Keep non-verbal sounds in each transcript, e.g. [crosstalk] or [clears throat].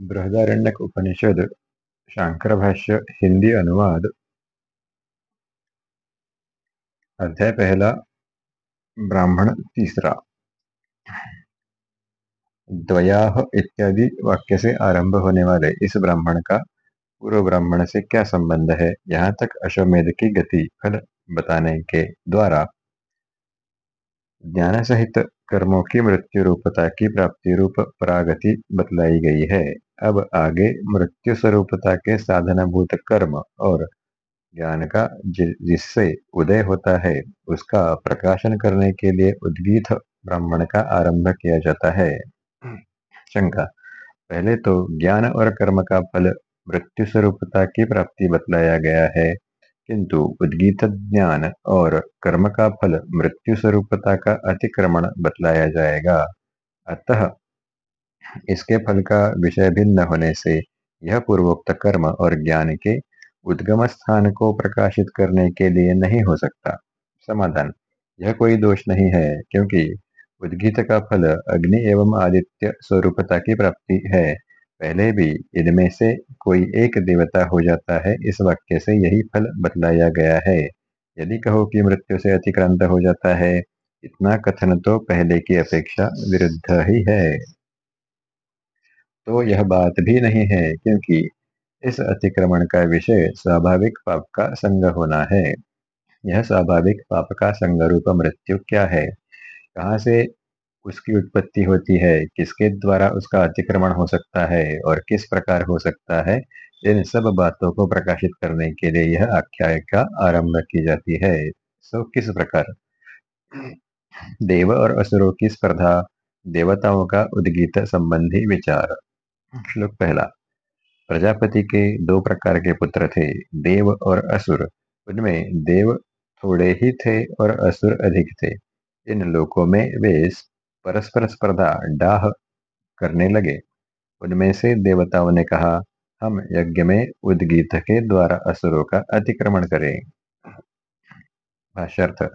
बृहदारण्यक उपनिषद शांकर भाष्य हिंदी अनुवाद। अध्याय पहला, ब्राह्मण तीसरा। द्वयाह इत्यादि वाक्य से आरंभ होने वाले इस ब्राह्मण का पूर्व ब्राह्मण से क्या संबंध है, यहाँ तक अश्वमेध की गति फल बताने के द्वारा ज्ञान सहित कर्मों की मृत्यु रूपता की प्राप्ति रूप परागति बतलाई गई है। अब आगे मृत्यु स्वरूपता के साधनभूत कर्म और ज्ञान का जिससे उदय होता है, उसका प्रकाशन करने के लिए उद्गीत ब्राह्मण का आरंभ किया जाता है। शंका, पहले तो ज्ञान और कर्म का फल मृत्यु स्वरूपता की प्राप्ति बतलाया गया है। किंतु उद्गीत ज्ञान और कर्म का फल मृत्यु स्वरूपता का अतिक्रमण बतलाया जाएगा। अतः इसके फल का विषय भिन्न होने से यह पूर्वोक्त कर्म और ज्ञान के उद्गम स्थान को प्रकाशित करने के लिए नहीं हो सकता। समाधान, यह कोई दोष नहीं है, क्योंकि उद्गीत का फल अग्नि एवं आदित्य स्वरूपता की प्राप्ति है। पहले भी इनमें से कोई एक देवता हो जाता है, इस वाक्य से यही फल बतलाया गया है। यदि कहो कि मृत्यु से अतिक्रांत हो जाता है, इतना कथन तो पहले की अपेक्षा विरुद्ध ही है। तो यह बात भी नहीं है, क्योंकि इस अतिक्रमण का विषय स्वाभाविक पाप का संग होना है। यह स्वाभाविक पाप का संग रूप मृत्यु क्या है? कहाँ से उसकी उत्पत्ति होती है, किसके द्वारा उसका अतिक्रमण हो सकता है और किस प्रकार हो सकता है, इन सब बातों को प्रकाशित करने के लिए यह आख्याय का आरंभ की जाती है। सो, किस प्रकार? देव और असुरों की स्पर्धा, देवताओं का उद्गीत संबंधी विचार। श्लोक पहला। प्रजापति के दो प्रकार के पुत्र थे, देव और असुर। उनमें देव थोड़े ही थे और असुर अधिक थे। इन लोकों में वे परस्पर स्पर्धा डाह करने लगे। उनमें से देवताओं ने कहा, हम यज्ञ में उद्गीत के द्वारा असुरों का अतिक्रमण करें। भाष्यर्थ,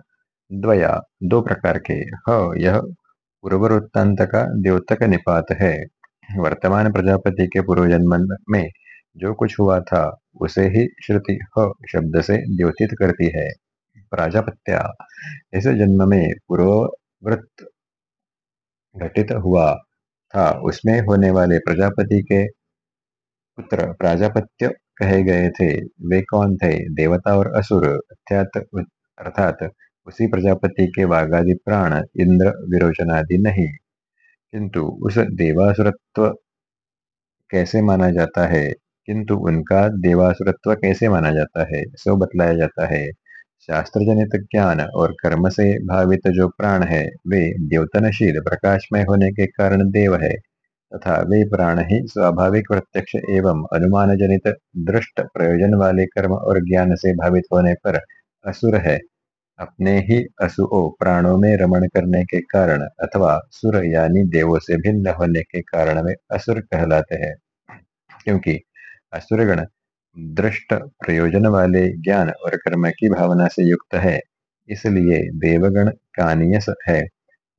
द्वया, दो प्रकार के, ह, यह पूर्ववृत्तांत का द्योतक निपात है। वर्तमान प्रजापति के पूर्व जन्म में जो कुछ हुआ था, उसे ही श्रुति ह शब्द से द्योतित करती है। प्राजापत्या, इस जन्म में पूर्ववृत्त घटित हुआ था। उसमें होने वाले प्रजापति के पुत्र प्राजापत्य कहे गए थे। वे कौन थे? देवता और असुर अर्थात उसी प्रजापति के वागादि प्राण, इंद्र, विरोचनादि नहीं। किंतु उस देवासुरत्व कैसे माना जाता है? किंतु उनका देवासुरत्व कैसे माना जाता है? सो बतलाया जाता है। शास्त्र जनित ज्ञान और कर्म से भावित जो प्राण है, वे द्योतनशील प्रकाशमय होने के कारण देव है, तथा वे प्राण ही स्वाभाविक, प्रत्यक्ष एवं अनुमान जनित दृष्ट प्रयोजन वाले कर्म और ज्ञान से भावित होने पर असुर है। अपने ही असुओ प्राणों में रमण करने के कारण अथवा सुर यानी देवों से भिन्न होने के कारण वे असुर कहलाते हैं, क्योंकि असुरगण दृष्ट प्रयोजन वाले ज्ञान और कर्म की भावना से युक्त है। इसलिए देवगण कानियस है।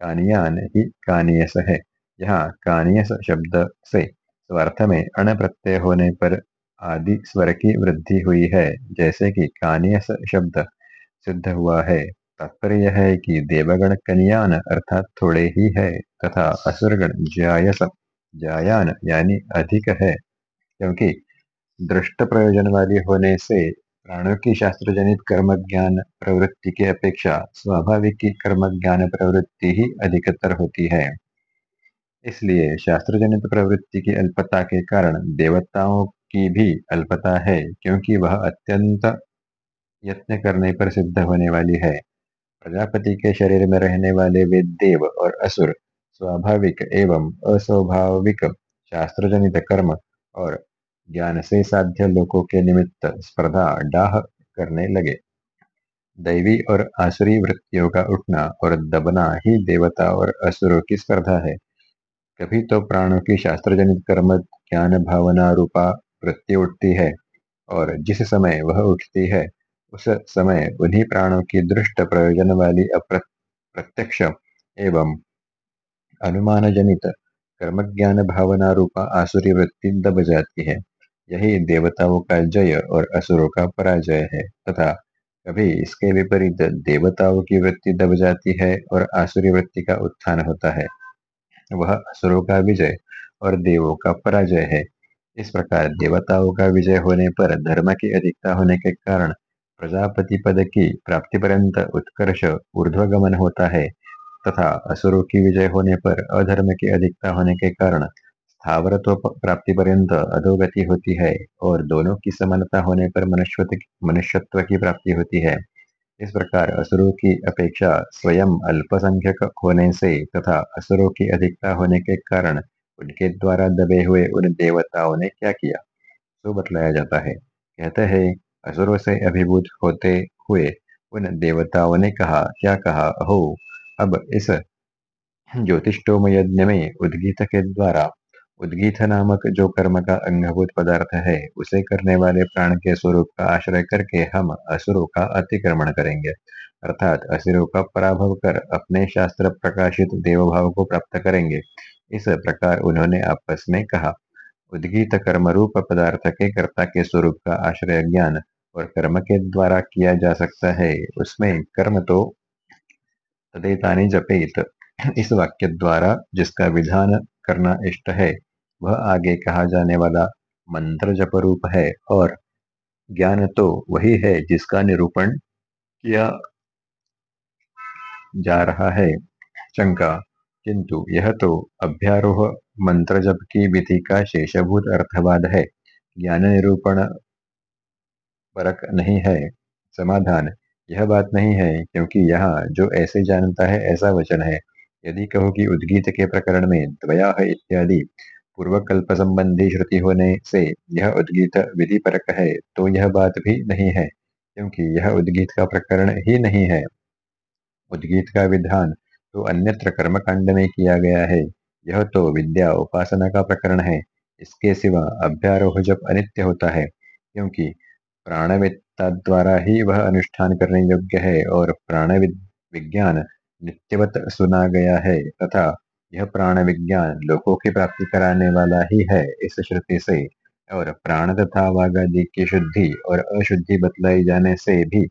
कानियान ही कानियस है। यहाँ कानियस शब्द से स्वार्थ में अण प्रत्यय होने पर आदि स्वर की वृद्धि हुई है। जैसे कि कानियस शब्द सिद्ध हुआ है। तात्पर्य है कि देवगण कन्यान अर्थात थोड़े ही है तथा असुरगण जायस। जायान यानी अधिक है। क्योंकि दृष्ट प्रयोजन वाली होने से प्राणों की शास्त्र जनित कर्म ज्ञान प्रवृत्ति की अपेक्षा स्वाभाविक की कर्म ज्ञान प्रवृत्ति ही अधिकतर होती है। इसलिए शास्त्र जनित प्रवृत्ति की अल्पता के कारण देवताओं की भी अल्पता है, क्योंकि वह अत्यंत यत्न करने पर सिद्ध होने वाली है। प्रजापति के शरीर में रहने वाले वे देव और असुर स्वाभाविक एवं अस्वाभाविक शास्त्र जनित कर्म और ज्ञान से साध्य लोकों के निमित्त स्पर्धा डाह करने लगे। दैवी और आसुरी वृत्तियों का उठना और दबना ही देवता और असुरों की स्पर्धा है। कभी तो प्राणों की शास्त्र जनित कर्म, ज्ञान भावना रूपा वृत्ति उठती है और जिस समय वह उठती है, उस समय उन्हीं प्राणों की दृष्ट प्रयोजन वाली अप्रत्यक्ष एवं अनुमान जनित कर्म ज्ञान भावना रूपा आसुरी वृत्ति दब जाती है। यही देवताओं का जय और असुरों का पराजय है, तथा कभी इसके विपरीत देवताओं की वृत्ति दब जाती है और आसुरी वृत्ति का उत्थान होता है। वह असुरों का विजय और देवों का पराजय है। इस प्रकार देवताओं का विजय होने पर धर्म की अधिकता होने के कारण प्रजापति पद की प्राप्ति पर्यंत उत्कर्ष ऊर्ध्वगमन होता है, तथा असुरों की विजय होने पर अधर्म की अधिकता होने के कारण स्थावरत्व प्राप्ति पर्यंत अधोगति होती है और दोनों की समानता होने पर मनुष्यत्व मनुष्यत्व की प्राप्ति होती है। इस प्रकार असुरों की अपेक्षा स्वयं अल्पसंख्यक होने से तथा असुरों की अधिकता होने के कारण उनके द्वारा दबे हुए उन देवताओं ने क्या किया? तो बतलाया जाता है। कहते हैं, असुरों से अभिभूत होते हुए उन देवताओं ने कहा, क्या कहा? हो अब इस ज्योतिषोम यज्ञ में उद्गीत के द्वारा उद्गीत नामक जो कर्म का अंगभूत पदार्थ है, उसे करने वाले प्राण के स्वरूप का आश्रय करके हम असुरों का अतिक्रमण करेंगे। अर्थात असुरों का पराभव कर अपने शास्त्र प्रकाशित देवभाव को प्राप्त करेंगे। इस प्रकार उन्होंने आपस में कहा, उद्गीत कर्म रूप पदार्थ के कर्ता के स्वरूप का आश्रय ज्ञान और कर्म के द्वारा किया जा सकता है, उसमें कर्म तो तदेतानी जपेत। इस वाक्य द्वारा जिसका विधान करना इष्ट है वह आगे कहा जाने वाला मंत्र जप रूप है और ज्ञान तो वही है जिसका निरूपण किया जा रहा है। शंका किंतु यह तो अभ्यारोह मंत्र जप की विधि का शेषभूत अर्थवाद है। ज्ञान निरूपण परक नहीं है। समाधान, यह बात नहीं है क्योंकि यहाँ जो ऐसे जानता है ऐसा वचन है। यदि कहो कि उद्गीत के प्रकरण में द्वया इत्यादि पूर्वकल्प संबंधी श्रुति होने से यह उद्गीत विधि परक है तो यह बात भी नहीं है, क्योंकि यह उद्गीत का प्रकरण ही नहीं है। उद्गीत का विधान तो अन्यत्र कर्मकांड में किया गया है, यह तो विद्या उपासना का प्रकरण है, इसके सिवा अभ्यारोह जब अनित्य होता है, क्योंकि प्राणविद्ता द्वारा ही वह अनुष्ठान करने योग्य है, और प्राण विज्ञान नित्यवत सुना गया है, तथा यह प्राण विज्ञान लोकों की प्राप्ति कराने वाला ही है इस श्रुति से। और प्राण तथा वागादि की शुद्धि और अशुद्धि बतलाई जाने से भी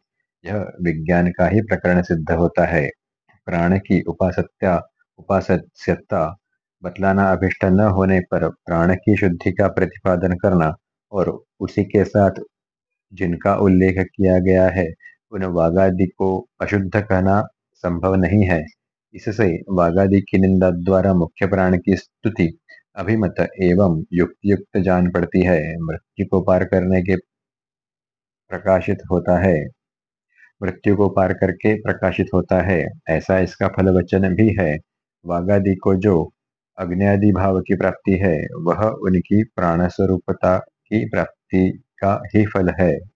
यह विज्ञान का ही प्रकरण सिद्ध होता है। प्राण की उपासत्या उपास्यता बतलाना अभिष्ट न होने पर प्राण की शुद्धि का प्रतिपादन करना और उसी के साथ जिनका उल्लेख किया गया है, उन वागादि को अशुद्ध कहना संभव नहीं है। इससे वागादि की निंदा द्वारा मुख्य प्राण की स्तुति, अभिमत एवं युक्त युक्त जान पड़ती है। मृत्यु को पार करने के प्रकाशित होता है। मृत्यु को पार करके प्रकाशित होता है। ऐसा इसका फल वचन भी है। वागादि को जो अग्नि भाव की प्राप्ति है, वह उनकी प्राण स्वरूपता की प्राप्ति का ही फल है।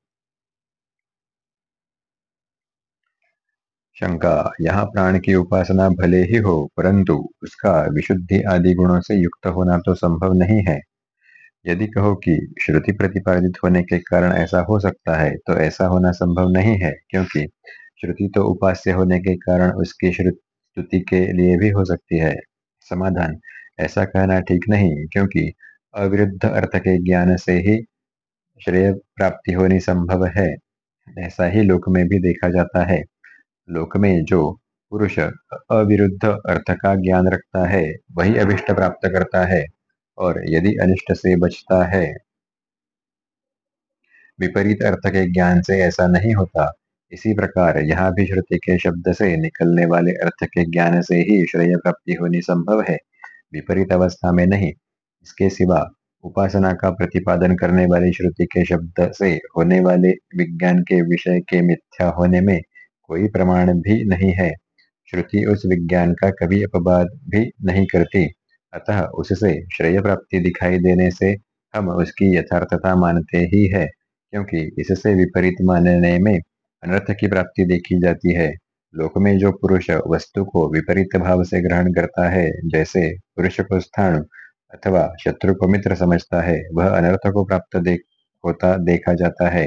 शंका, यहाँ प्राण की उपासना भले ही हो, परंतु उसका विशुद्धि आदि गुणों से युक्त होना तो संभव नहीं है। यदि कहो कि श्रुति प्रतिपादित होने के कारण ऐसा हो सकता है तो ऐसा होना संभव नहीं है, क्योंकि श्रुति तो उपास्य होने के कारण उसकी श्रुति के लिए भी हो सकती है। समाधान, ऐसा कहना ठीक नहीं, क्योंकि अविरुद्ध अर्थ के ज्ञान से ही श्रेय प्राप्ति होनी संभव है, ऐसा ही लोक में भी देखा जाता है। लोक में जो पुरुष अविरुद्ध अर्थ का ज्ञान रखता है, वही अभिष्ट प्राप्त करता है। और यदि अनिष्ट से बचता है, विपरीत अर्थ के ज्ञान से ऐसा नहीं होता। इसी प्रकार यहाँ भी श्रुति के शब्द से निकलने वाले अर्थ के ज्ञान से ही श्रेय प्राप्ति होनी संभव है। विपरीत अवस्था में नहीं, इसके सिवा उपासना का प्रतिपादन करने वाली श्रुति के शब्द से होने वाले विज्ञान के विषय के मिथ्या होने में कोई प्रमाण भी नहीं है। श्रुति उस विज्ञान का कभी अपवाद भी नहीं करती। अतः उससे श्रेय प्राप्ति दिखाई देने से हम उसकी यथार्थता मानते ही है, क्योंकि इससे विपरीत मानने में अनर्थ की प्राप्ति देखी जाती है। लोक में जो पुरुष वस्तु को विपरीत भाव से ग्रहण करता है, जैसे पुरुष को स्थान अथवा शत्रु को मित्र समझता है, वह अनर्थ को प्राप्त देख, होता देखा जाता है।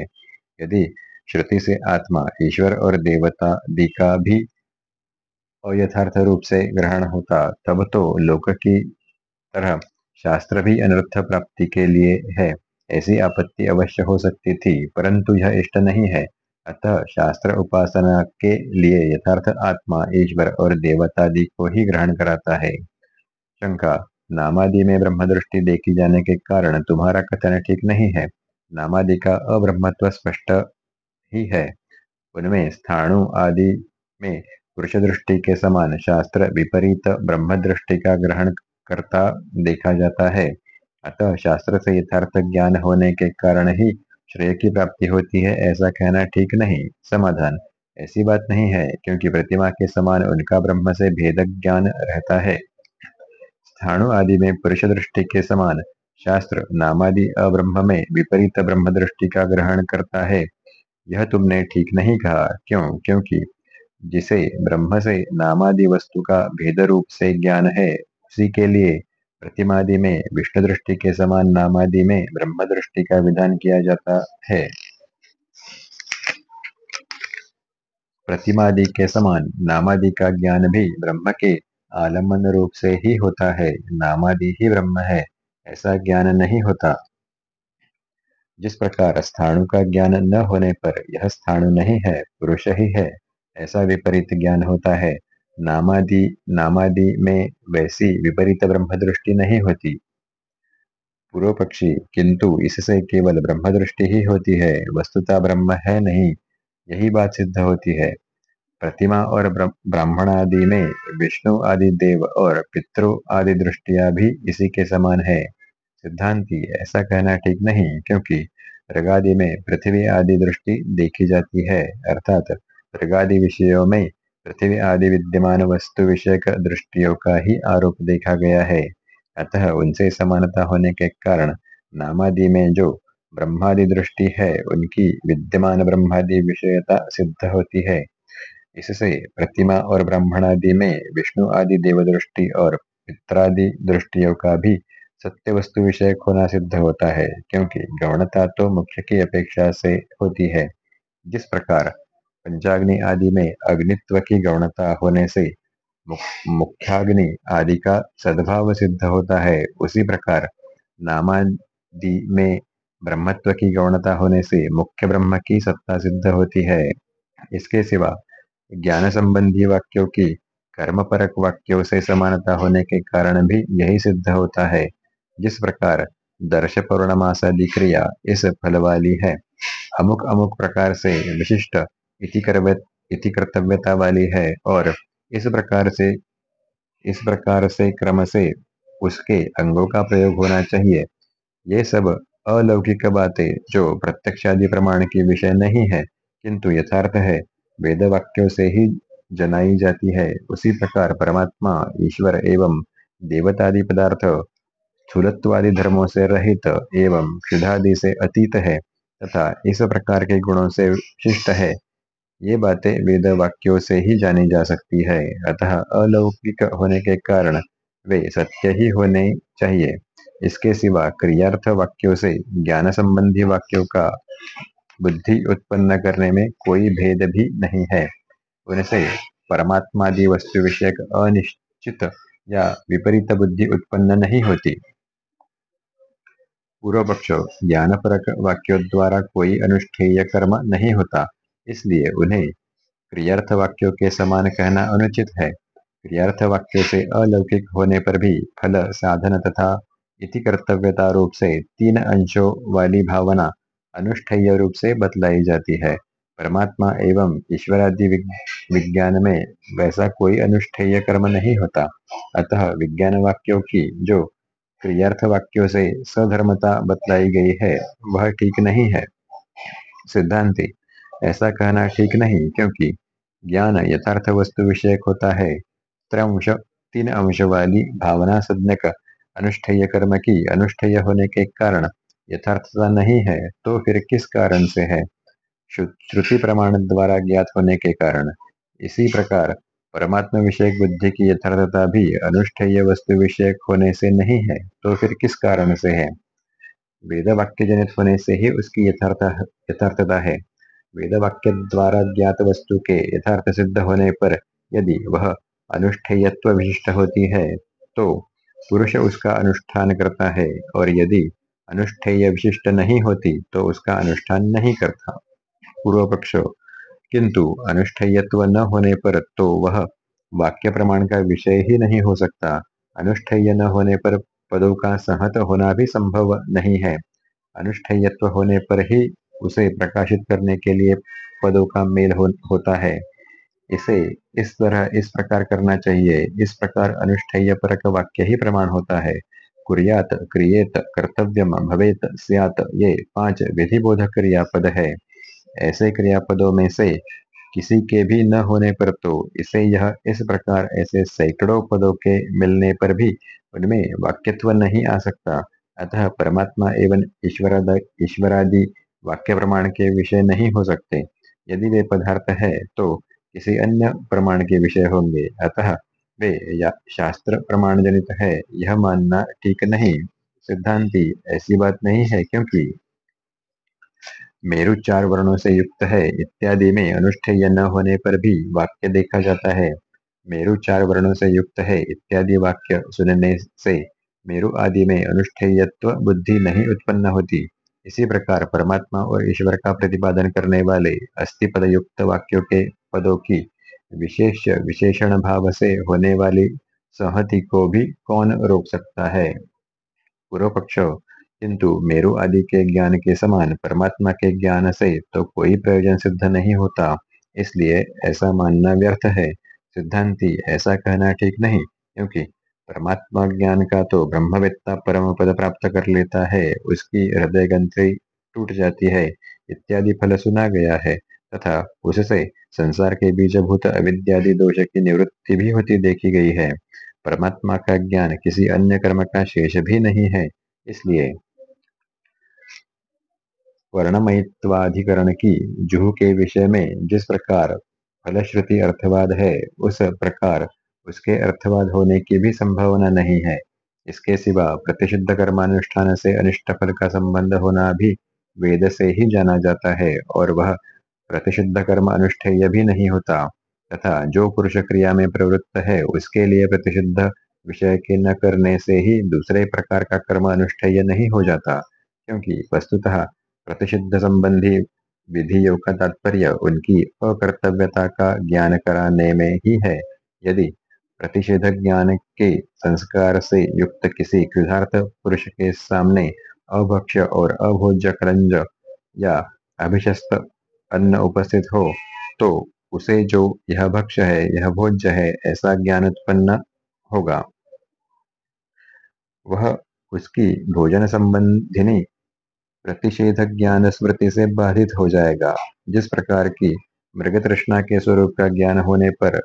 यदि श्रुति से आत्मा, ईश्वर और देवता का भी अयथार्थ रूप से ग्रहण होता, तब तो लोक की तरह शास्त्र भी अनर्थ प्राप्ति के लिए है। ऐसी आपत्ति अवश्य हो सकती थी, परंतु यह इष्ट नहीं है। अतः शास्त्र उपासना के लिए यथार्थ आत्मा, ईश्वर और देवतादि को ही ग्रहण कराता है। शंका, नामादि में ब्रह्म दृष्टि देखी जाने के कारण तुम्हारा कथन ठीक नहीं है। नामादि का अब्रह्मत्व स्पष्ट ही है। उनमें स्थाणु आदि में पुरुष दृष्टि के समान शास्त्र, विपरीत ब्रह्म दृष्टि का ग्रहण करता देखा जाता है। अतः शास्त्र से यथार्थ ज्ञान होने के कारण ही श्रेय की प्राप्ति होती है, ऐसा कहना ठीक नहीं। समाधान। ऐसी बात नहीं है, क्योंकि प्रतिमा के समान उनका ब्रह्म से भेद ज्ञान रहता है। स्थाणु आदि में पुरुष दृष्टि के समान शास्त्र, नामादि अब्रह्म में विपरीत ब्रह्म दृष्टि का ग्रहण करता है। यह तुमने ठीक नहीं कहा। क्यों? क्योंकि जिसे ब्रह्म से नामादि वस्तु का भेद रूप से ज्ञान है, उसी के लिए प्रतिमादि में विष्णु दृष्टि के समान नामादि में ब्रह्म दृष्टि का विधान किया जाता है। प्रतिमादि के समान नामादि का ज्ञान भी ब्रह्म के आलंबन रूप से ही होता है। नामादि ही ब्रह्म है, ऐसा ज्ञान नहीं होता। जिस प्रकार स्थाणु का ज्ञान न होने पर यह स्थाणु नहीं है, पुरुष ही है, ऐसा विपरीत ज्ञान होता है। नामादि नामादि में वैसी विपरीत ब्रह्म दृष्टि नहीं होती। पूर्व पक्षी किंतु इससे केवल ब्रह्म दृष्टि ही होती है, वस्तुता ब्रह्म है नहीं, यही बात सिद्ध होती है। प्रतिमा और ब्राह्मण आदि में विष्णु आदि देव और पितृ आदि दृष्टिया भी इसी के समान है। सिद्धांति, ऐसा कहना ठीक नहीं, क्योंकि रगादि में पृथ्वी आदि दृष्टि देखी जाती है, अर्थात प्रगादि विषयों में पृथ्वी आदि विद्यमान वस्तु विषयक दृष्टियों का ही आरोप देखा गया है। अतः उनसे समानता होने के कारण नामादि में जो ब्रह्मादि दृष्टि है, उनकी विद्यमान ब्रह्मादि विषयता सिद्ध होती है। इससे प्रतिमा और ब्राह्मणादि में विष्णु आदि देव दृष्टि और पित्रादि दृष्टियों का भी सत्य वस्तु विषय होना सिद्ध होता है, क्योंकि गौणता तो मुख्य की अपेक्षा से होती है। जिस प्रकार पंचाग्नि आदि में अग्नित्व की गौणता होने से मुख्याग्नि आदि का सद्भाव सिद्ध होता है, उसी प्रकार नामादि में ब्रह्मत्व की गौणता होने से मुख्य ब्रह्म की सत्ता सिद्ध होती है। इसके सिवा ज्ञान संबंधी वाक्यों की कर्मपरक वाक्यों से समानता होने के कारण भी यही सिद्ध होता है। जिस प्रकार दर्श पौर्णमासादि क्रिया इस फल वाली है, अमुक अमुक प्रकार से विशिष्ट इति कर्तव्यता वाली है और इस प्रकार से इस प्रकार से क्रम से उसके अंगों का प्रयोग होना चाहिए। ये सब अलौकिक बातें जो प्रत्यक्षादि प्रमाण के विषय नहीं है, किंतु यथार्थ है वेद वाक्यों से ही जनाई जाती है। उसी प्रकार परमात्मा, ईश्वर एवं देवतादि पदार्थ स्थूलत्वादि धर्मों से रहित एवं क्षुधादि से अतीत है तथा इस प्रकार के गुणों से विशिष्ट है। ये बातें वेद वाक्यों से ही जानी जा सकती है, अतः अलौकिक होने के कारण वे सत्य ही होने चाहिए। इसके सिवा क्रियार्थ वाक्यों से ज्ञान संबंधी वाक्यों का बुद्धि उत्पन्न करने में कोई भेद भी नहीं है। उनसे परमात्मादि वस्तु विषयक अनिश्चित या विपरीत बुद्धि उत्पन्न नहीं होती। पूर्व पक्ष ज्ञान परक वाक्यों द्वारा कोई अनुष्ठेय कर्म नहीं होता, इसलिए उन्हें क्रियार्थ वाक्यों के समान कहना अनुचित है। क्रियार्थ वाक्यों से अलौकिक होने पर भी फल, साधन तथा इति कर्तव्यता रूप से तीन अंशों वाली भावना अनुष्ठेय रूप से बतलाई जाती है। परमात्मा एवं ईश्वरादि विज्ञान में वैसा कोई अनुष्ठेय कर्म नहीं होता। अतः विज्ञान वाक्यों की जो क्रियार्थ वाक्यों से सधर्मता बतलाई गई है, वह ठीक नहीं है। सिद्धांति, ऐसा कहना ठीक नहीं, क्योंकि ज्ञान यथार्थ वस्तु विषयक होता है। त्रंश, तीन अंश वाली भावना सज्ञक, अनुष्ठेय कर्म की अनुष्ठेय होने के कारण यथार्थता नहीं है तो फिर किस कारण से है? श्रुति प्रमाण द्वारा ज्ञात होने के कारण। इसी प्रकार परमात्मा विषयक बुद्धि की यथार्थता भी अनुष्ठेय वस्तु विषयक होने से नहीं है तो फिर किस कारण से है? वेद वाक्य जनित होने से ही उसकी यथार्थ, यथार्थता है। वेद वाक्य द्वारा ज्ञात वस्तु के यथार्थ सिद्ध होने पर यदि वह अनुष्ठेयत्व विशिष्ट होती है तो पुरुष उसका अनुष्ठान करता है, और यदि अनुष्ठेय विशिष्ट नहीं होती तो उसका अनुष्ठान नहीं करता। पूर्व पक्ष किंतु अनुष्ठेयत्व न होने पर तो वह वाक्य प्रमाण का विषय ही नहीं हो सकता। अनुष्ठेय न होने पर पदों का सहत होना भी संभव नहीं है। अनुष्ठेयत्व होने पर ही उसे प्रकाशित करने के लिए पदों का मेल हो, होता है। इसे इस तरह इस प्रकार करना चाहिए। इस प्रकार अनुष्ठेय परक वाक्य ही प्रमाण होता है। कुरियात क्रियेत कर्तव्यम भवेत स्यात ये पाँच विधि बोधक क्रियापद है। ऐसे क्रियापदों में से किसी के भी न होने पर तो इसे यह इस प्रकार ऐसे सैकड़ों पदों के मिलने पर भी उनमें वाक्यत्व नहीं आ सकता। अतः परमात्मा एवं ईश्वर ईश्वरादि वाक्य प्रमाण के विषय नहीं हो सकते। यदि वे पदार्थ है तो किसी अन्य प्रमाण के विषय होंगे। अतः वे या शास्त्र प्रमाण जनित है, यह मानना ठीक नहीं। सिद्धांति, ऐसी बात नहीं है क्योंकि मेरु चार वर्णों से युक्त है इत्यादि में अनुष्ठेय न होने पर भी वाक्य देखा जाता है। मेरु चार वर्णों से युक्त है इत्यादि वाक्य सुनने से मेरु आदि में अनुष्ठेयत्व बुद्धि नहीं उत्पन्न होती। इसी प्रकार परमात्मा और ईश्वर का प्रतिपादन करने वाले अस्थि पद युक्त वाक्यों के पदों की विशेष विशेषण भाव से होने वाली सहति को भी कौन रोक सकता है? पूर्व पक्ष किंतु मेरु आदि के ज्ञान के समान परमात्मा के ज्ञान से तो कोई प्रयोजन सिद्ध नहीं होता। इसलिए ऐसा मानना व्यर्थ है। सिद्धांति ऐसा कहना ठीक नहीं, क्योंकि परमात्मा ज्ञान का तो ब्रह्मवेत्ता परम पद प्राप्त कर लेता है, उसकी हृदय ग्रंथि टूट जाती है, इत्यादि फल सुना गया है, तथा उससे संसार के बीजभूत अविद्यादि दोष की निवृत्ति भी होती देखी गई है। परमात्मा का ज्ञान किसी अन्य कर्म का शेष भी नहीं है, इसलिए वर्णमयित्वाधिकरण की जुह के विषय में जिस प्रकार फलश्रुति अर्थवाद है, उस प्रकार उसके अर्थवाद होने की भी संभावना नहीं है। इसके सिवा प्रतिषिद्ध कर्मानुष्ठान से अनिष्ट फल का संबंध होना भी वेद से ही जाना जाता है और वह प्रतिषिद्ध कर्म अनुष्ठेय भी नहीं होता। तथा जो पुरुष क्रिया में प्रवृत्त है, उसके लिए प्रतिषिद्ध विषय के न करने से ही दूसरे प्रकार का कर्म अनुष्ठेय नहीं हो जाता, क्योंकि वस्तुतः प्रतिषिद्ध संबंधी विधियों का तात्पर्य उनकी अकर्तव्यता का ज्ञान कराने में ही है। यदि प्रतिषेध ज्ञान के संस्कार से युक्त किसी कृतार्थ पुरुष के सामने अभक्ष और अभोज्य करंज या अभिशस्त अन्न उपस्थित हो तो उसे जो यह भक्ष है, यह भोज्य है, ऐसा ज्ञान उत्पन्न होगा। वह उसकी भोजन संबंधिनी प्रतिषेध ज्ञान स्मृति से बाधित हो जाएगा। जिस प्रकार की मृग तृष्णा के स्वरूप का ज्ञान होने पर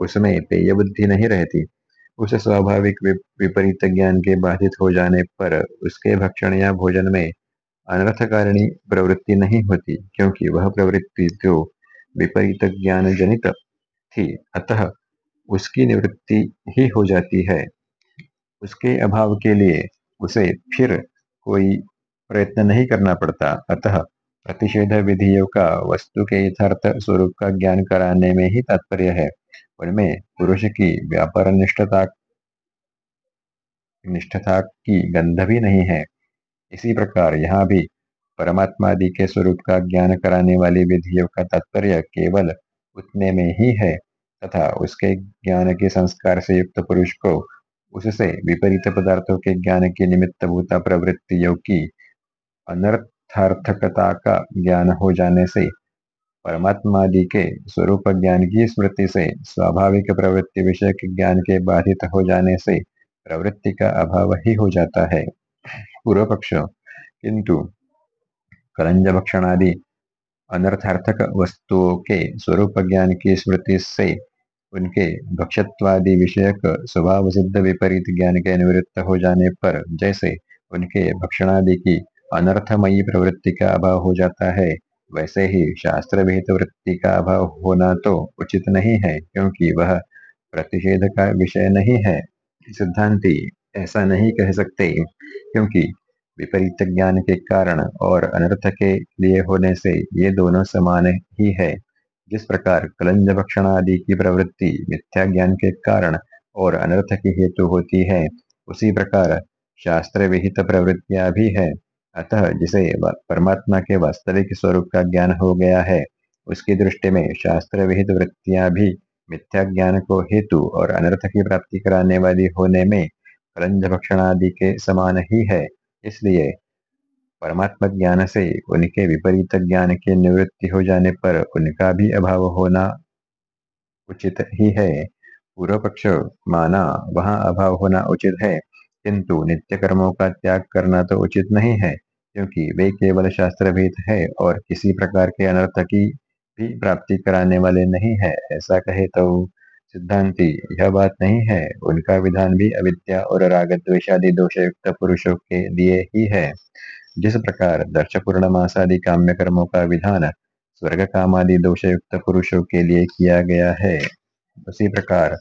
उसमें पेय बुद्धि नहीं रहती, उस स्वाभाविक विपरीत ज्ञान के बाधित हो जाने पर उसके भक्षण या भोजन में अनर्थकारिणी प्रवृत्ति नहीं होती, क्योंकि वह प्रवृत्ति जो विपरीत ज्ञान जनित थी। अतः उसकी निवृत्ति ही हो जाती है। उसके अभाव के लिए उसे फिर कोई प्रयत्न नहीं करना पड़ता। अतः प्रतिषेध विधियों का, वस्तु के यथार्थ स्वरूप का ज्ञान कराने में ही तात्पर्य है। उनमें पुरुष की व्यापार निष्ठता निष्ठता की गंध भी नहीं है। इसी प्रकार यहाँ भी परमात्मादि के स्वरूप का ज्ञान कराने वाली विधियों का तात्पर्य केवल उतने में ही है, तथा उसके ज्ञान के संस्कार से युक्त पुरुष को उससे विपरीत पदार्थों के ज्ञान की निमित्त भूता प्रवृत्तियों की अनर्थार्थकता का ज्ञान हो जाने से, परमात्मादि के स्वरूप ज्ञान की स्मृति से, स्वाभाविक प्रवृत्ति विषय के ज्ञान के बाधित हो जाने से प्रवृत्ति का अभाव ही हो जाता है। पूर्व पक्ष किंतु कलंज भक्षणादि अनर्थार्थक वस्तुओं के स्वरूप ज्ञान की स्मृति से उनके भक्षत्वादि विषयक स्वभाव सिद्ध विपरीत ज्ञान के निवृत्त हो जाने पर, जैसे उनके भक्षणादि की अनर्थमयी प्रवृत्ति का अभाव हो जाता है। वैसे ही शास्त्र विहित वृत्ति का अभाव होना तो उचित नहीं है, क्योंकि वह प्रतिषेध का विषय नहीं है। सिद्धांति ऐसा नहीं कह सकते, क्योंकि विपरीत ज्ञान के कारण और अनर्थ के लिए होने से ये दोनों समान ही है। जिस प्रकार कलंज भक्षण आदि की प्रवृत्ति मिथ्या ज्ञान के कारण और अनर्थ की हेतु होती है, उसी प्रकार शास्त्र विहित प्रवृत्तियाँ भी है। अतः जिसे परमात्मा के वास्तविक स्वरूप का ज्ञान हो गया है, उसकी दृष्टि में शास्त्र विहित वृत्तियाँ भी मिथ्या ज्ञान को हेतु और अनर्थ की प्राप्ति कराने वाली होने में कलंज भक्षण आदि के समान ही है। इसलिए परमात्मा ज्ञान से उनके विपरीत ज्ञान के निवृत्ति हो जाने पर उनका भी अभाव होना उचित ही है। पूर्व पक्ष माना वहाँ अभाव होना उचित है, किंतु नित्य कर्मों का त्याग करना तो उचित नहीं है। क्योंकि वे केवल शास्त्र भेद है और किसी प्रकार के अनर्थ की भी प्राप्ति कराने वाले नहीं है, ऐसा कहे तो सिद्धांति, यह बात नहीं है। उनका विधान भी अविद्या और राग द्वेशादि दोषयुक्त पुरुषों के लिए ही है। जिस प्रकार दर्श पूर्णमासादि काम्य कर्मों का विधान स्वर्ग कामादि दोषयुक्त पुरुषों के लिए किया गया है, उसी प्रकार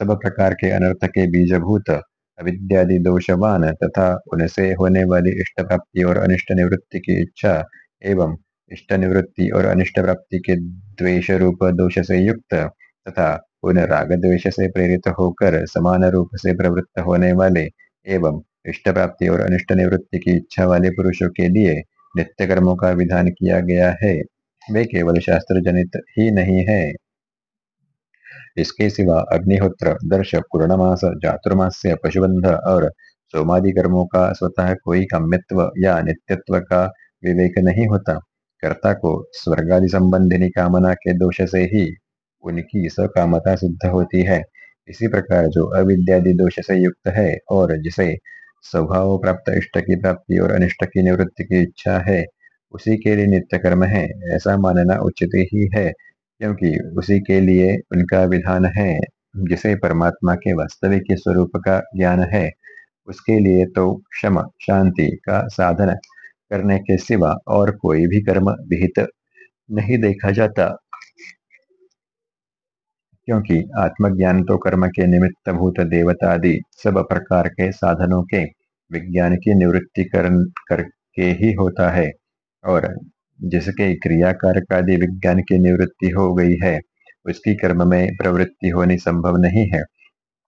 सब प्रकार के अनर्थ के बीजभूत अविद्यादि दोषवान तथा उनसे होने वाली इष्ट प्राप्ति और अनिष्ट निवृत्ति की इच्छा एवं इष्ट निवृत्ति और अनिष्ट प्राप्ति के द्वेष रूप दोष से युक्त तथा उन राग द्वेष से प्रेरित होकर समान रूप से प्रवृत्त होने वाले एवं इष्ट प्राप्ति और अनिष्ट निवृत्ति की इच्छा वाले पुरुषों के लिए नित्य कर्मों का विधान किया गया है। वे केवल शास्त्र जनित ही नहीं है। इसके सिवा अग्निहोत्र, दर्श, पूर्णमास, चातुर्मास्य पशुबंध और सोमादि कर्मों का स्वतः कोई काम्यत्व या नित्यत्व का विवेक नहीं होता। कर्ता को स्वर्गादि संबंधिनी कामना के दोष से ही उनकी सकामता सिद्ध होती है। इसी प्रकार जो अविद्यादि दोष से युक्त है और जिसे स्वभाव प्राप्त, इष्ट की प्राप्ति और अनिष्ट की निवृत्ति की इच्छा है, उसी के लिए नित्य कर्म है, ऐसा मानना उचित ही है। क्योंकि उसी के लिए उनका विधान है जिसे परमात्मा के वास्तविक स्वरूप का ज्ञान है उसके लिए तो क्षम शांति का साधन करने के सिवा और कोई भी कर्म विहित नहीं देखा जाता। क्योंकि आत्मज्ञान तो कर्म के निमित्त भूत देवता आदि सब प्रकार के साधनों के विज्ञान की निवृत्ति कर, करके ही होता है और जिसके क्रियाकारक आदि विज्ञान की निवृत्ति हो गई है, उसकी कर्म में प्रवृत्ति होनी संभव नहीं है।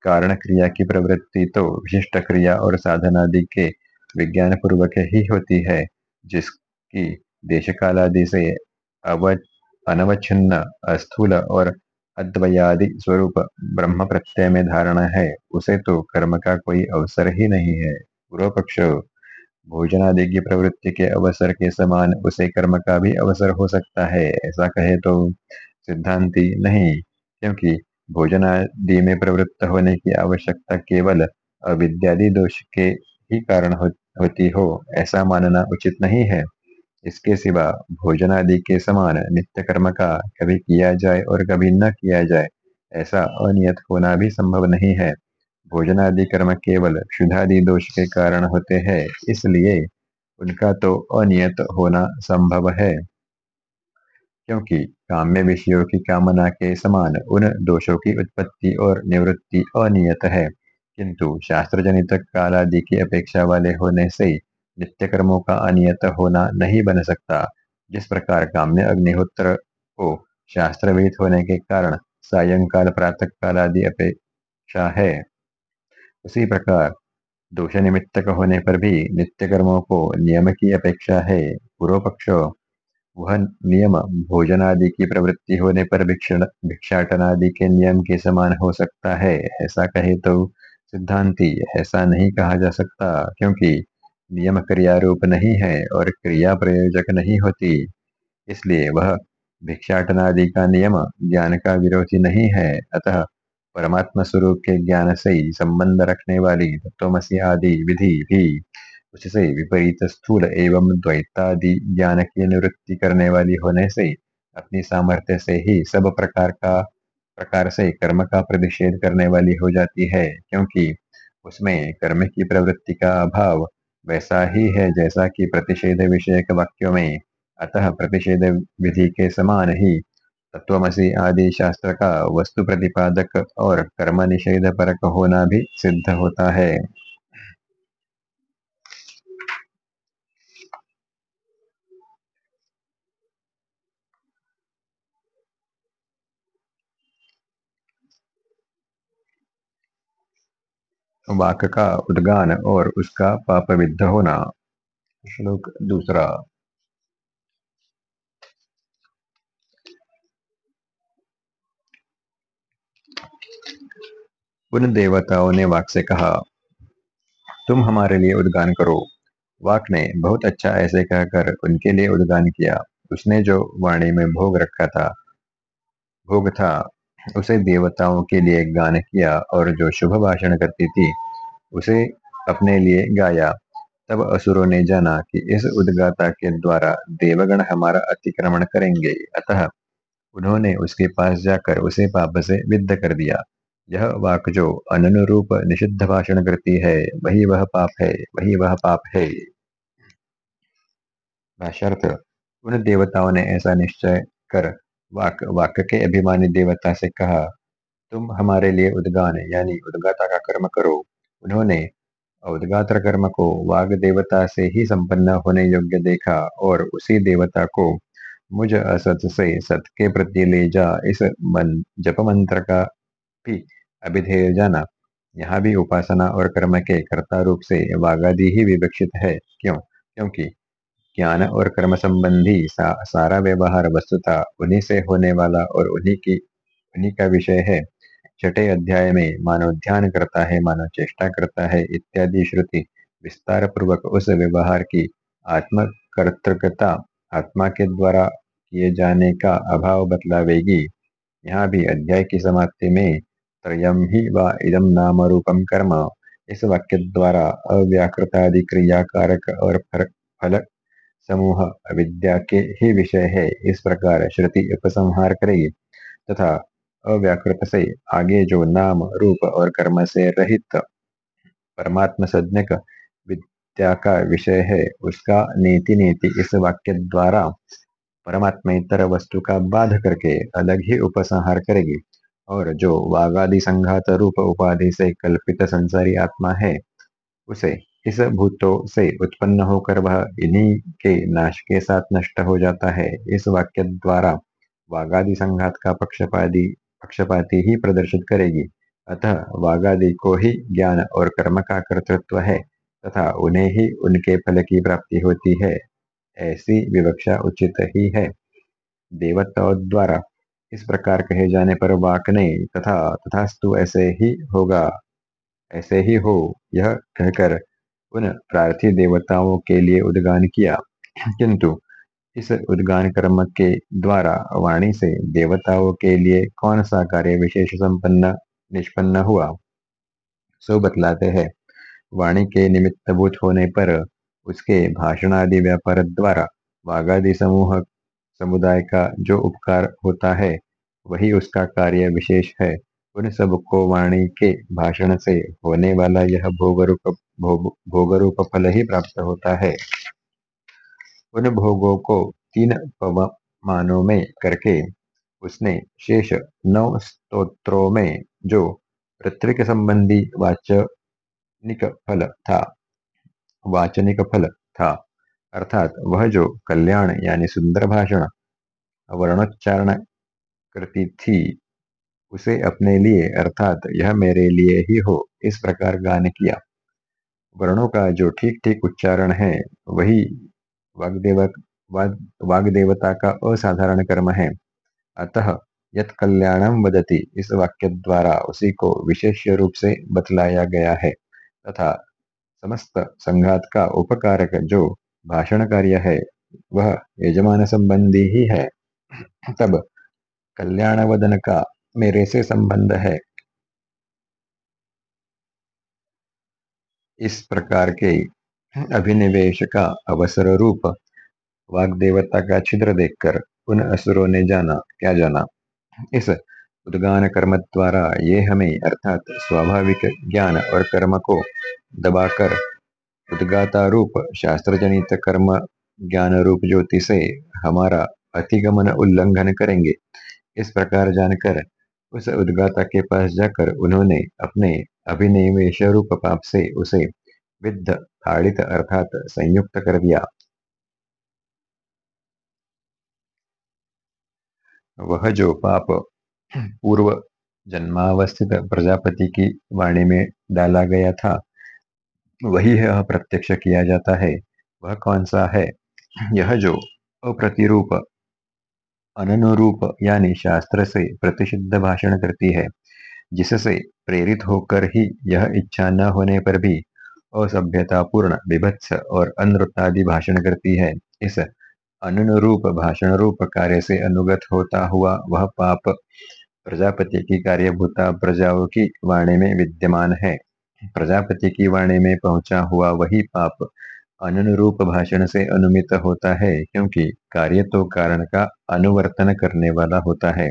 कारण क्रिया की प्रवृत्ति तो विशिष्ट क्रिया और साधन आदि के विज्ञान पूर्वक ही होती है, जिसकी देश काल आदि से अव, अनवच्छिन्न, अस्थूल और अद्वयादि स्वरूप ब्रह्म प्रत्यय में धारणा है, उसे तो कर्म का कोई अवसर ही नहीं है। पूर्व पक्ष भोजन आदि की प्रवृत्ति के अवसर के समान उसे कर्म का भी अवसर हो सकता है ऐसा कहे तो सिद्धांति नहीं क्योंकि भोजन आदि में प्रवृत्त होने की आवश्यकता केवल अविद्यादि दोष के ही कारण हो, होती हो ऐसा मानना उचित नहीं है। इसके सिवा भोजन आदि के समान नित्य कर्म का कभी किया जाए और कभी न किया जाए ऐसा अनियत होना भी संभव नहीं है। भोजन आदि कर्म केवल क्षुधादि दोष के कारण होते हैं, इसलिए उनका तो अनियत होना संभव है। क्योंकि काम्य विषयों की कामना के समान उन दोषों की उत्पत्ति और निवृत्ति अनियत है। किंतु शास्त्र जनित काल आदि की अपेक्षा वाले होने से नित्य कर्मों का अनियत होना नहीं बन सकता, जिस प्रकार काम्य अग्निहोत्र को शास्त्रविहित होने के कारण सायंकाल प्रातः काल आदि अपेक्षा है। उसी प्रकार दोष निमित्तक होने पर भी नित्य कर्मों को नियम की अपेक्षा है पूर्व पक्ष वह नियम भोजन आदि की प्रवृत्ति होने पर भिक्षाटन आदि के नियम के समान हो सकता है, ऐसा कहे तो सिद्धांति ऐसा नहीं कहा जा सकता, क्योंकि नियम क्रिया रूप नहीं है और क्रिया प्रयोजक नहीं होती। इसलिए वह भिक्षाटन आदि का नियम ज्ञान का विरोधी नहीं है, अतः परमात्मा स्वरूप के ज्ञान से संबंध रखने वाली तत्वमसी आदि विधि भी, उससे विपरीत स्थूल एवं द्वैतादि ज्ञान की निवृत्ति करने वाली होने से अपनी सामर्थ्य से ही सब प्रकार का, प्रकार से कर्म का प्रतिषेध करने वाली हो जाती है, क्योंकि उसमें कर्म की प्रवृत्ति का अभाव वैसा ही है जैसा कि प्रतिषेध विषयक वाक्यों में, अतः प्रतिषेध विधि के समान ही तत्वमसी आदि शास्त्र का वस्तु प्रतिपादक और कर्म निषेध परक होना भी सिद्ध होता है। वाक का उद्गान और उसका पापविद्ध होना। श्लोक दूसरा। उन देवताओं ने वाक से कहा, तुम हमारे लिए उद्गान करो। वाक ने बहुत अच्छा ऐसे कहकर उनके लिए उद्गान किया। उसने जो वाणी में भोग रखा था, भोग था, उसे देवताओं के लिए गान किया और जो शुभ भाषण करती थी, उसे अपने लिए गाया। तब असुरों ने जाना कि इस उद्गाता के द्वारा देवगण हमारा अतिक्रमण करेंगे। अतः उन्होंने उसके पास जाकर उसे पाप से विद्ध कर दिया। यह वाक जो अनुरूप निषिद्ध भाषण करती है, वही वह पाप है, वही वह पाप है। भाष्यार्थ, उन देवताओं ने ऐसा निश्चय कर वाक वाक्य के अभिमानी देवता से कहा, तुम हमारे लिए उद्गान, यानी उद्गाता का कर्म करो। उन्होंने उद्गात्र कर्म को वाग देवता से ही संपन्न होने योग्य देखा और उसी देवता को मुझ असत से सत के प्रति ले जा। इस मन जप मंत्र का भी अभिधेय जाना यहाँ भी उपासना और कर्म के कर्ता रूप से वागादि ही विवक्षित है। क्यों? क्योंकि ज्ञान और कर्म संबंधी सा, सारा व्यवहार वस्तुता उन्हीं से होने वाला और उन्हीं की उन्हीं का विषय है। छठे अध्याय में मानव ध्यान करता है मानव चेष्टा करता है इत्यादि श्रुति विस्तार पूर्वक उस व्यवहार की आत्म कर्तृकता आत्मा के द्वारा किए जाने का अभाव बतलावेगी। यहाँ भी अध्याय की समाप्ति में त्रयम ही व इदम नाम रूपम कर्म। इस वाक्य द्वारा अव्याकृतादि क्रिया कारक और फल समूह अविद्या के ही विषय है। इस प्रकार श्रुति उपसंहार करेगी। तथा अव्याकृत से आगे जो नाम, रूप और कर्म से रहित परमात्म सज्ञक विद्या का विषय है, उसका नीति नीति इस वाक्य द्वारा परमात्मेतर वस्तु का बाध करके अलग ही उपसंहार करेगी। और जो वागादि संघात रूप उपाधि से कल्पित संसारी आत्मा है, उसे इस भूतों से उत्पन्न होकर वह इन्हीं के नाश के साथ नष्ट हो जाता है। इस वाक्य द्वारा वागादि संघात का पक्षपाती पक्षपाती ही प्रदर्शित करेगी। अतः वागादि को ही ज्ञान और कर्म का कर्तृत्व है तथा उन्हें ही उनके फल की प्राप्ति होती है। ऐसी विवक्षा उचित ही है। देवताओं द्वारा इस प्रकार कहे जाने पर वाक ने तथा, तथास्तु ऐसे ही होगा। ऐसे ही हो, यह कहकर उन प्रार्थी देवताओं के लिए उद्गान किया। किंतु इस उद्गान कर्म के द्वारा वाणी से देवताओं के लिए कौन सा कार्य विशेष संपन्न, निष्पन्न हुआ? सो बतलाते हैं। वाणी के निमित्तभूत होने पर उसके भाषणादि व्यापार द्वारा वागादि समूह समुदाय का जो उपकार होता है, वही उसका कार्य विशेष है। उन सबको वाणी के भाषण से होने वाला यह भोगरूप भोगरूप फल ही प्राप्त होता है। उन भोगों को तीन पवमानों में करके उसने शेष नौ स्तोत्रों में जो ऋत्विक संबंधी वाचनिक फल था, वाचनिक फल था अर्थात वह जो कल्याण यानी सुंदर भाषण, वर्णोच्चारण करती थी, उसे अपने लिए अर्थात यह मेरे लिए ही हो, इस प्रकार गान किया। वर्णों का जो ठीक ठीक उच्चारण है, वही वाग्देवक वाग्देवता का असाधारण कर्म है। अतः यत कल्याणम वदति, इस वाक्य द्वारा उसी को विशेष रूप से बतलाया गया है। तथा समस्त संघात का उपकारक जो भाषण कार्य है, वह यजमान संबंधी ही है। तब कल्याण वदन का मेरे से संबंध है। इस प्रकार के अभिनिवेश का अवसर रूप वाग्देवता का छिद्र देखकर उन असुरों ने जाना, क्या जाना? इस उद्गान कर्म द्वारा ये हमें अर्थात स्वाभाविक ज्ञान और कर्म को दबाकर उद्गाता रूप शास्त्र जनित कर्म ज्ञान रूप ज्योति से हमारा अतिगमन उल्लंघन करेंगे। इस प्रकार जानकर, उस उद्गाता के पास जाकर उन्होंने अपने अभिनिवेश रूप पाप से उसे विद्ध ताड़ित अर्थात संयुक्त कर दिया। वह जो पाप पूर्व जन्मावस्थित प्रजापति की वाणी में डाला गया था वही यह प्रत्यक्ष किया जाता है। वह कौन सा है? यह जो अप्रतिरूप अनुरूप यानी शास्त्र से प्रतिषिद्ध भाषण करती है, जिससे प्रेरित होकर ही यह इच्छा न होने पर भी असभ्यतापूर्ण, विभत्स और अनृतादि भाषण करती है। इस अनुरूप भाषण रूप कार्य से अनुगत होता हुआ वह पाप, प्रजापति की कार्यभूता, प्रजाओं की वाणी में विद्यमान है। प्रजापति की वाणी में पहुँचा हुआ वही पाप अनुरूप भाषण से अनुमित होता है, क्योंकि कार्य तो कारण का अनुवर्तन करने वाला होता है।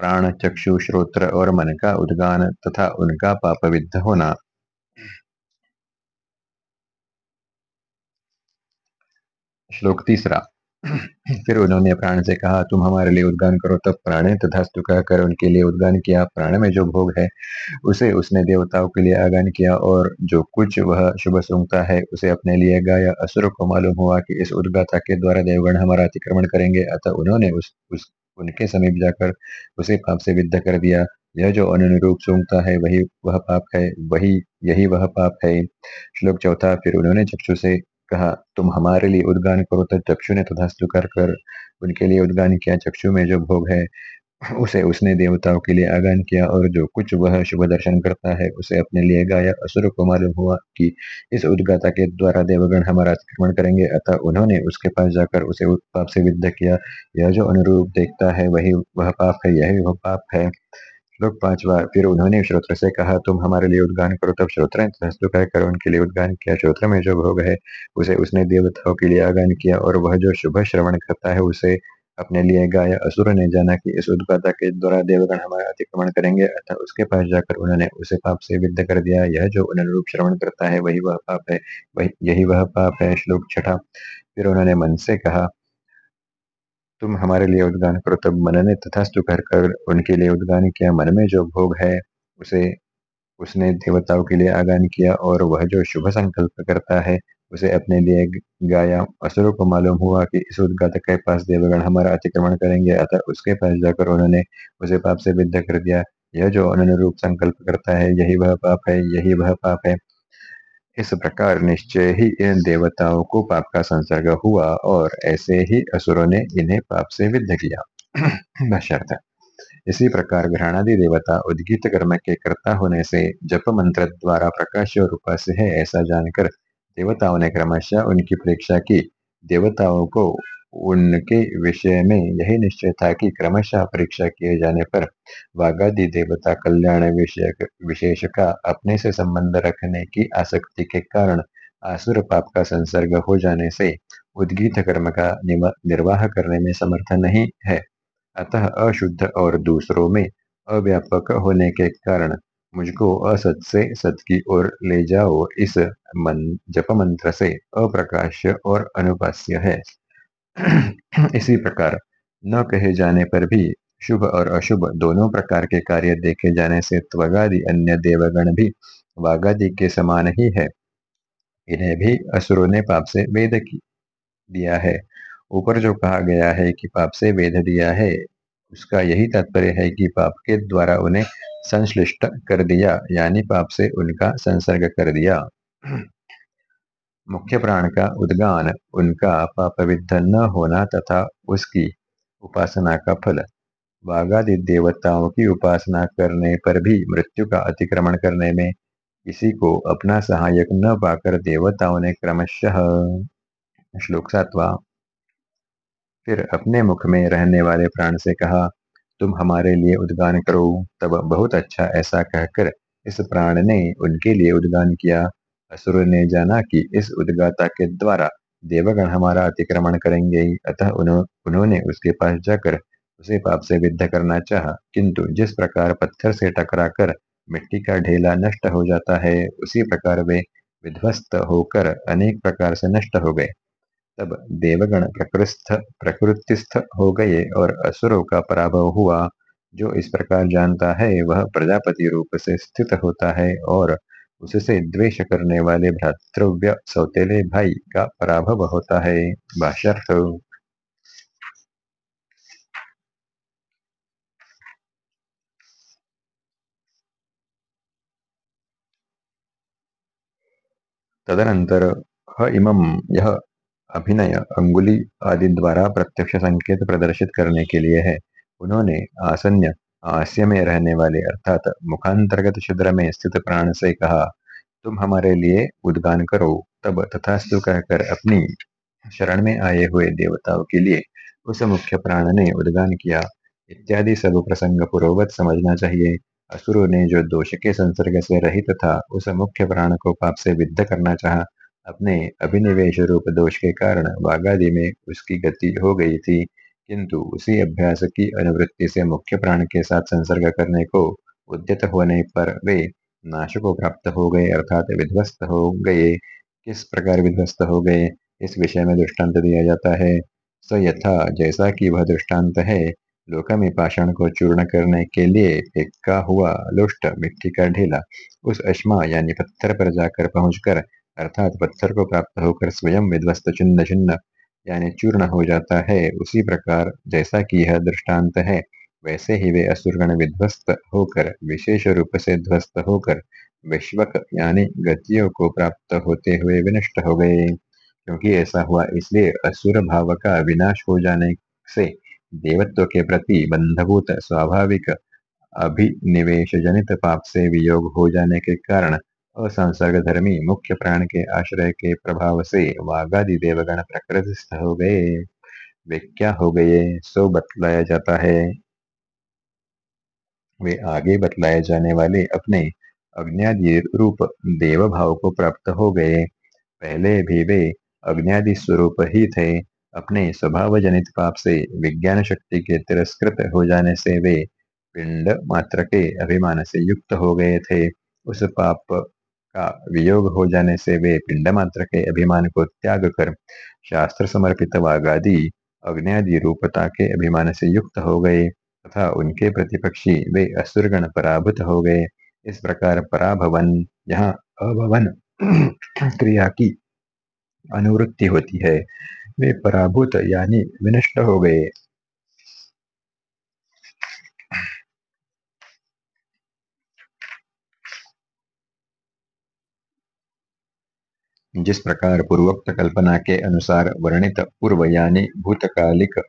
प्राण, चक्षु, श्रोत्र और मन का उद्गान तथा उनका पाप विद्ध होना। श्लोक तीसरा। [clears throat] फिर उन्होंने प्राण से कहा तुम हमारे लिए उद्गान करो तब प्राण तथा कहकर उनके लिए उद्गान किया। प्राण में जो भोग है उसे उसने देवताओं के लिए आगान किया और जो कुछ वह शुभ सुनता है उसे अपने लिए गाया। असुर को मालूम हुआ कि इस उद्गाता के द्वारा देवगण हमारा अतिक्रमण करेंगे। अतः उन्होंने उस, उस उनके समीप जाकर उसे पाप से विद्ध कर दिया। यह जो अनुरूप सूंघता है वही वह पाप है वही यही वह पाप है। श्लोक चौथा फिर उन्होंने चक्षु से कहा, तुम हमारे लिए उद्गान करो तो चक्षु ने तथास्तु कर कर उनके लिए उद्गान किया। चक्षु में जो भोग है, उसे उसने देवताओं के लिए आगान किया और जो कुछ वह शुभ दर्शन करता है, उसे अपने लिए गाया। असुर को मालूम हुआ कि इस उद्गाता के द्वारा देवगण हमारा अतिक्रमण करेंगे, अतः उन्होंने उसके पास जाकर उसे पाप से विद्ध किया। यह जो अनुरूप देखता है, वही वह पाप है, यही वह पाप है। श्लोक पांचवा फिर उन्होंने श्रोत्र से कहा, तुम हमारे लिए उद्गान करो। तब श्रोत्र ने कहकर उनके लिए उद्गान किया। श्रोत्र में जो भोग है, उसे उसने देवताओं के लिए आगान किया और वह जो शुभ श्रवण करता है, उसे अपने लिए गाय असुर ने जाना कि इस उद्गाता के द्वारा देवगण हमारा अतिक्रमण करेंगे। अतः उसके पास जाकर उन्होंने उसे पाप से विद्ध कर दिया। यह जो अनुरूप श्रवण करता है, वही वह पाप है। वही, यही वह पाप है, श्लोक छठा। फिर उन्होंने मन से कहा तुम हमारे लिए उद्गान करो, तब मन ने तथास्तु कर कर उनके लिए उद्गान किया। मन में जो भोग है, उसे, उसने देवताओं के लिए आगान किया और वह जो शुभ संकल्प करता है, उसे अपने लिए गाया। असुरों को मालूम हुआ कि इस उद्घातक के पास देवगण हमारा अतिक्रमण करेंगे, अतः उसके पास जाकर उन्होंने उसे पाप से विद्ध कर दिया। यह जो अनुरूप संकल्प करता है, यही वह पाप है, यही वह पाप है। इस प्रकार निश्चय ही इन देवताओं को पाप का संसर्ग हुआ और ऐसे ही असुरों ने इन्हें पाप से विद्ध किया। [clears throat] इसी प्रकार घृणादि देवता उद्गीत कर्म के कर्ता होने से जप मंत्र द्वारा प्रकाश और उपास्य है ऐसा जानकर देवताओं ने क्रमशः उनकी परीक्षा की। देवताओं को उनके विषय में यही निश्चय था कि क्रमशः परीक्षा किए जाने पर वागादि देवता कल्याण विषय विशेष का अपने से संबंध रखने की आसक्ति के कारण आसुर पाप का संसर्ग हो जाने से उद्गीत कर्म का निर्वाह करने में समर्थ नहीं है। अतः अशुद्ध और दूसरों में अव्यापक होने के कारण मुझको असत से सत की ओर ले जाओ। इस मन जप मंत्र से अप्रकाश्य और अनुपास्य है। [clears throat] इसी प्रकार न कहे जाने पर भी शुभ और अशुभ दोनों प्रकार के कार्य देखे जाने से त्वगादि अन्य देवगण भी वागादि के समान ही है। इन्हें भी असुरों ने पाप से वेद दिया है। ऊपर जो कहा गया है कि पाप से वेद दिया है, उसका यही तात्पर्य है कि पाप के द्वारा उन्हें संश्लिष्ट कर दिया, यानी पाप से उनका संसर्ग कर दिया। मुख्य प्राण का उद्गान, उनका पापविद्ध न होना तथा उसकी उपासना का फल। बाघादि देवताओं की उपासना करने पर भी मृत्यु का अतिक्रमण करने में किसी को अपना सहायक न पाकर देवताओं ने क्रमशः श्लोक सातवा। फिर अपने मुख में रहने वाले प्राण से कहा, तुम हमारे लिए उद्गान करो। तब बहुत अच्छा ऐसा कहकर इस प्राण ने उनके लिए उद्गान किया। असुर ने जाना कि इस उद्गाता के द्वारा देवगण हमारा अतिक्रमण करेंगे अतः उन्होंने उसके पास जाकर उसे पाप से विद्ध करना चाहा। किंतु जिस प्रकार पत्थर से टकराकर मिट्टी का ढेला नष्ट हो जाता है, उसी प्रकार वे विध्वस्त होकर अनेक प्रकार से नष्ट हो गए। तब देवगण प्रकृस्थ, प्रकृतिस्थ हो गए और असुरों का पराभव हुआ। जो इस प्रकार जानता है, वह प्रजापति रूप से स्थित होता है और उससे द्वेष करने वाले भ्रातृव्य सौतेले भाई का पराभव होता है। भाष्यर्थ। तदनंतर ह इमम यह अभिनय अंगुली आदि द्वारा प्रत्यक्ष संकेत प्रदर्शित करने के लिए है। उन्होंने आसन्य आस्य में रहने वाले अर्थात मुखांतर्गत शुद्र में स्थित प्राण से कहा, तुम हमारे लिए उद्गान करो। तब तथास्तु कहकर अपनी शरण में आए हुए देवताओं के लिए उस मुख्य प्राण ने उद्गान किया। इत्यादि सब प्रसंग पूर्ववत समझना चाहिए। असुरों ने जो दोष के संसर्ग से रहित था, उस मुख्य प्राण को पाप से विद्ध करना चाहा। अपने अभिनिवेश रूप दोष के कारण वागादि में उसकी गति हो गई थी। किंतु उसी अभ्यास की अनुवृत्ति से मुख्य प्राण के साथ संसर्ग करने को उद्यत होने पर वे नाश को प्राप्त हो गए, अर्थात विध्वस्त हो गए। किस प्रकार विध्वस्त हो गए? इस विषय में दृष्टांत दिया जाता है। स यथा, जैसा कि वह दृष्टांत है लोका में पाषाण को चूर्ण करने के लिए फेंका हुआ लुष्ट मिट्टी का ढेला। उस अश्मा यानी पत्थर पर जाकर पहुंचकर, अर्थात पत्थर को प्राप्त होकर स्वयं विध्वस्त चिन्ह चिन्ह यानी चूर्ण हो जाता है, उसी प्रकार जैसा कि यह दृष्टांत है, वैसे ही वे असुरगण विध्वस्त होकर, विशेष रूप से ध्वस्त होकर, विश्वक यानी गतियों को प्राप्त होते हुए विनष्ट हो गए। क्योंकि ऐसा हुआ, इसलिए असुर भाव का विनाश हो जाने से देवत्व के प्रति बंधभूत, स्वाभाविक अभिनिवेश जनित पाप से वियोग हो जाने के कारण असंसर्ग धर्मी मुख्य प्राण के आश्रय के प्रभाव से वाघादि देवगण प्रकृतिस्थ हो गए वे क्या हो गए सो बतलाया जाता है। वे आगे बतलाए जाने वाले अपने अग्नि रूप देव भाव को प्राप्त हो गए पहले भी वे अग्नि स्वरूप ही थे। अपने स्वभाव जनित पाप से विज्ञान शक्ति के तिरस्कृत हो जाने से वे पिंड मात्र के अभिमान से युक्त हो गए थे। उस पाप का वियोग हो जाने से वे पिंड मात्र के अभिमान को त्याग कर शास्त्र समर्पित वागादि अग्नि रूपता के अभिमान से युक्त हो गए तथा उनके प्रतिपक्षी वे असुरगण पराभूत हो गए। इस प्रकार पराभवन, यहाँ अभवन [clears throat] क्रिया की अनुवृत्ति होती है। वे पराभूत यानी विनष्ट हो गए। जिस प्रकार पूर्वोक्त कल्पना के अनुसार वर्णित पूर्व यानी भूतकालिक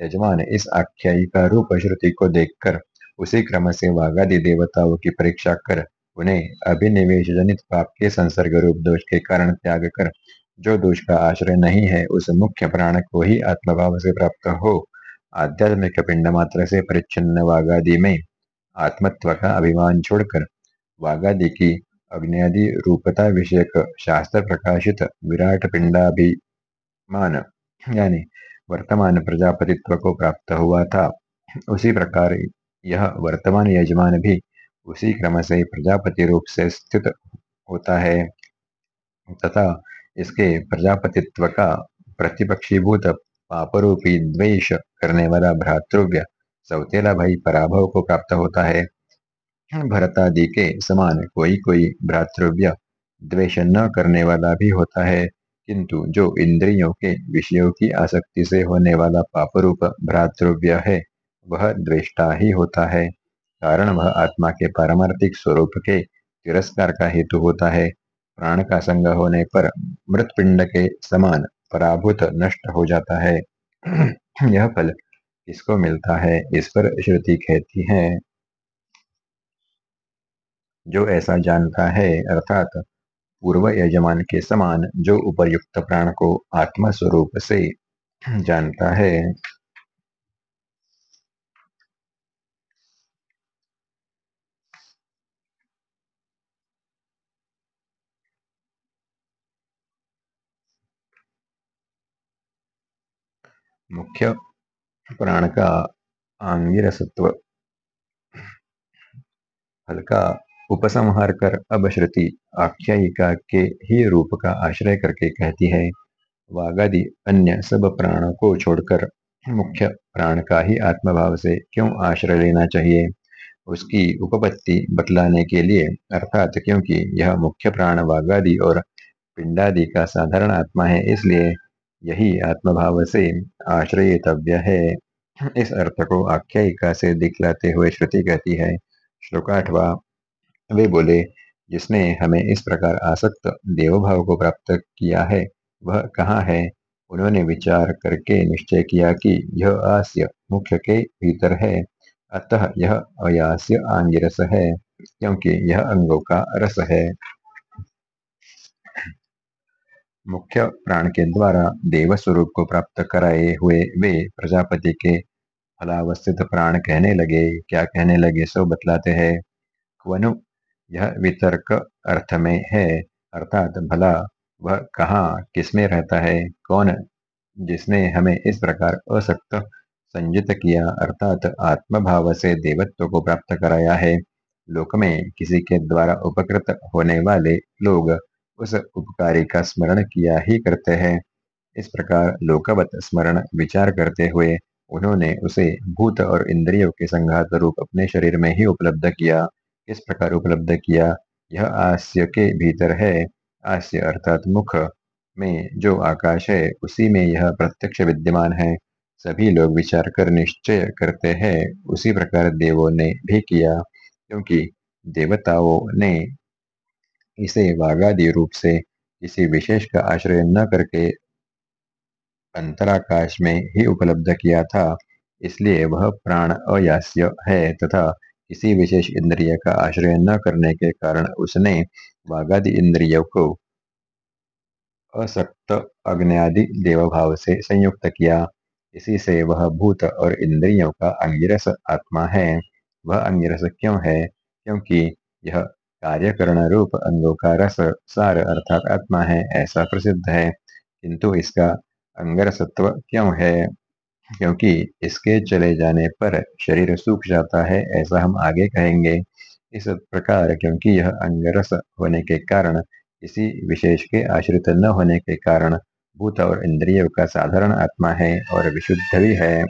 यजमान इस आख्यायिका रूप श्रुति को देखकर उसी क्रम से वागादि देवताओं की परीक्षा कर उन्हें अभिनिवेश जनित पाप के संसर्ग रूप दोष के कारण त्याग कर, जो दोष का आश्रय नहीं है, उस मुख्य प्राण को ही आत्मभाव से प्राप्त हो। आध्यात्मिक पिंड मात्र से परिच्छिन्न वागादि में आत्मत्व का अभिमान छोड़कर वागादि की अग्नि रूपता विषयक शास्त्र प्रकाशित विराट पिंडाभिमान, यानी वर्तमान प्रजापतित्व को प्राप्त हुआ था। उसी प्रकार यह वर्तमान यजमान भी उसी क्रम से प्रजापति रूप से स्थित होता है तथा इसके प्रजापतित्व का प्रतिपक्षीभूत पापरूपी द्वेष करने वाला भ्रातृव्य सौतेला भाई पराभव को प्राप्त होता है। भरतादि के समान कोई कोई भ्रातृव्य द्वेष न करने वाला भी होता है, किंतु जो इंद्रियों के विषयों की आसक्ति से होने वाला पापरूप भ्रातृव्य है, वह द्वेष्टा ही होता है। कारण वह आत्मा के पारमार्थिक स्वरूप के तिरस्कार का हेतु होता है। प्राण का संग होने पर मृत पिंड के समान पराभूत नष्ट हो जाता है। [clears throat] यह फल किसको मिलता है, इस पर श्रुति कहती है। जो ऐसा जानता है, अर्थात पूर्व यजमान के समान जो उपयुक्त प्राण को आत्मा स्वरूप से जानता है। मुख्य प्राण का आंगिरसत्व, हल्का उपसंहार कर अब श्रुति आख्यायिका के ही रूप का आश्रय करके कहती है, वागादि अन्य सब प्राणों को छोड़कर मुख्य प्राण का ही आत्मभाव से क्यों आश्रय लेना चाहिए? उसकी उपपत्ति बतलाने के लिए, अर्थात क्योंकि यह मुख्य प्राण वागादि और पिंडादि का साधारण आत्मा है, इसलिए यही आत्मभाव से आश्रयतव्य है। इस अर्थ को आख्यायिका से दिखलाते हुए श्रुति कहती है, श्लोकाठवा वे बोले, जिसने हमें इस प्रकार आसक्त देवभाव को प्राप्त किया है, वह कहाँ है? उन्होंने विचार करके निश्चय किया कि यह आस्य मुख्य के भीतर है। अतः यह अयास्य आंगिरस है, क्योंकि यह अंगों का रस है। मुख्य प्राण के द्वारा देव स्वरूप को प्राप्त कराए हुए वे प्रजापति के फलावस्थित प्राण कहने लगे। क्या कहने लगे, सो बतलाते हैं। यह वितर्क अर्थ में है। अर्थात भला, वह कहाँ, किसमें रहता है, कौन, जिसने हमें इस प्रकार असक्त संजित किया, अर्थात आत्मभाव से देवत्व को प्राप्त कराया है। लोक में किसी के द्वारा उपकृत होने वाले लोग उस उपकारी का स्मरण किया ही करते हैं। इस प्रकार लोकवत स्मरण विचार करते हुए उन्होंने उसे भूत और इंद्रियों के संघात रूप अपने शरीर में ही उपलब्ध किया। इस प्रकार उपलब्ध किया? यह आस्य के भीतर है। आस्य अर्थात मुख में जो आकाश है, उसी में यह प्रत्यक्ष विद्यमान है। सभी लोग विचार कर निश्चय करते हैं, उसी प्रकार देवों ने भी किया, क्योंकि देवताओं ने इसे वागादि रूप से किसी विशेष का आश्रय न करके अंतराकाश में ही उपलब्ध किया था। इसलिए वह प्राण अयास्य है तथा किसी विशेष इंद्रिय का आश्रय न करने के कारण उसने वागादि इंद्रियों को असक्त अग्नि देवभाव से संयुक्त किया। इसी से वह भूत और इंद्रियों का अंगिरस आत्मा है। वह अंगिरस क्यों है? क्योंकि यह कार्यकरण रूप अंगों का रस, सार अर्थात आत्मा है, ऐसा प्रसिद्ध है। किंतु इसका अंगरसत्व क्यों है? क्योंकि इसके चले जाने पर शरीर सूख जाता है, ऐसा हम आगे कहेंगे। इस प्रकार क्योंकि यह अंगरस होने के कारण, किसी विशेष के आश्रित न होने के कारण, भूत और इंद्रिय का साधारण आत्मा है और विशुद्ध भी है।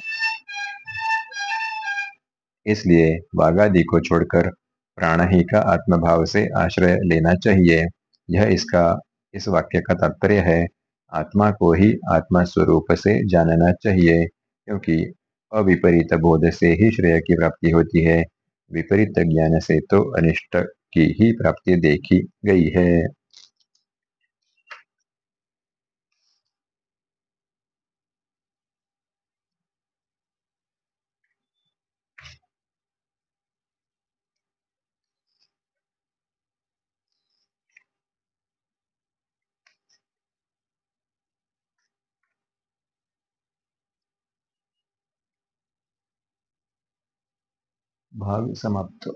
इसलिए वागादि को छोड़कर प्राण ही का आत्मभाव से आश्रय लेना चाहिए। यह इसका, इस वाक्य का तात्पर्य है। आत्मा को ही आत्मा स्वरूप से जानना चाहिए। क्योंकि अविपरीत बोध से ही श्रेय की प्राप्ति होती है। विपरीत ज्ञान से तो अनिष्ट की ही प्राप्ति देखी गई है। भाग समाप्त।